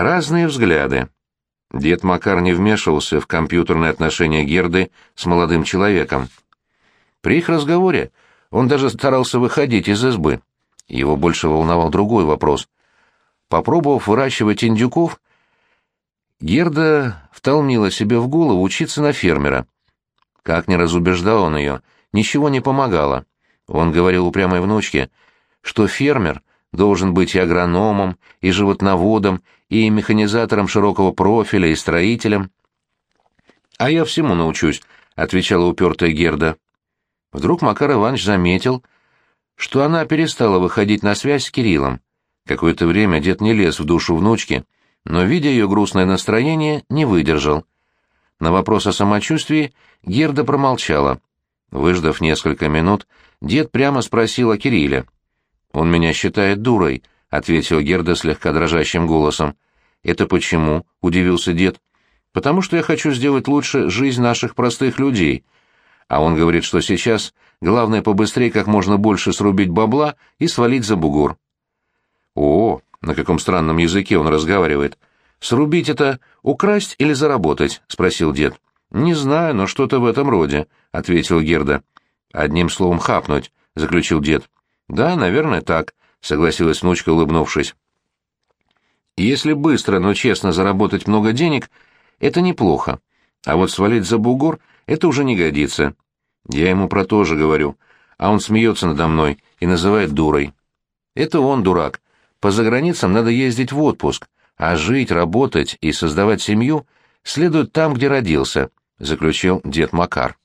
Разные взгляды. Дед Макар не вмешивался в компьютерные отношения Герды с молодым человеком. При их разговоре он даже старался выходить из избы. Его больше волновал другой вопрос. Попробовав выращивать индюков, Герда втолмила себе в голову учиться на фермера. Как ни разубеждал он ее, ничего не помогало. Он говорил упрямой внучке, что фермер должен быть и агрономом, и животноводом, и механизатором широкого профиля, и строителем. «А я всему научусь», — отвечала упертая Герда. Вдруг Макар Иванович заметил, что она перестала выходить на связь с Кириллом. Какое-то время дед не лез в душу внучки, но, видя ее грустное настроение, не выдержал. На вопрос о самочувствии Герда промолчала. Выждав несколько минут, дед прямо спросил о Кирилле. «Он меня считает дурой», — ответил Герда слегка дрожащим голосом. «Это почему?» — удивился дед. «Потому что я хочу сделать лучше жизнь наших простых людей. А он говорит, что сейчас главное побыстрее как можно больше срубить бабла и свалить за бугор». «О, на каком странном языке он разговаривает. Срубить это украсть или заработать?» — спросил дед. «Не знаю, но что-то в этом роде», — ответил Герда. «Одним словом, хапнуть», — заключил дед. «Да, наверное, так», — согласилась внучка, улыбнувшись. «Если быстро, но честно заработать много денег, это неплохо. А вот свалить за бугор — это уже не годится. Я ему про то же говорю, а он смеется надо мной и называет дурой. Это он дурак. По заграницам надо ездить в отпуск, а жить, работать и создавать семью следует там, где родился», — заключил дед Макар.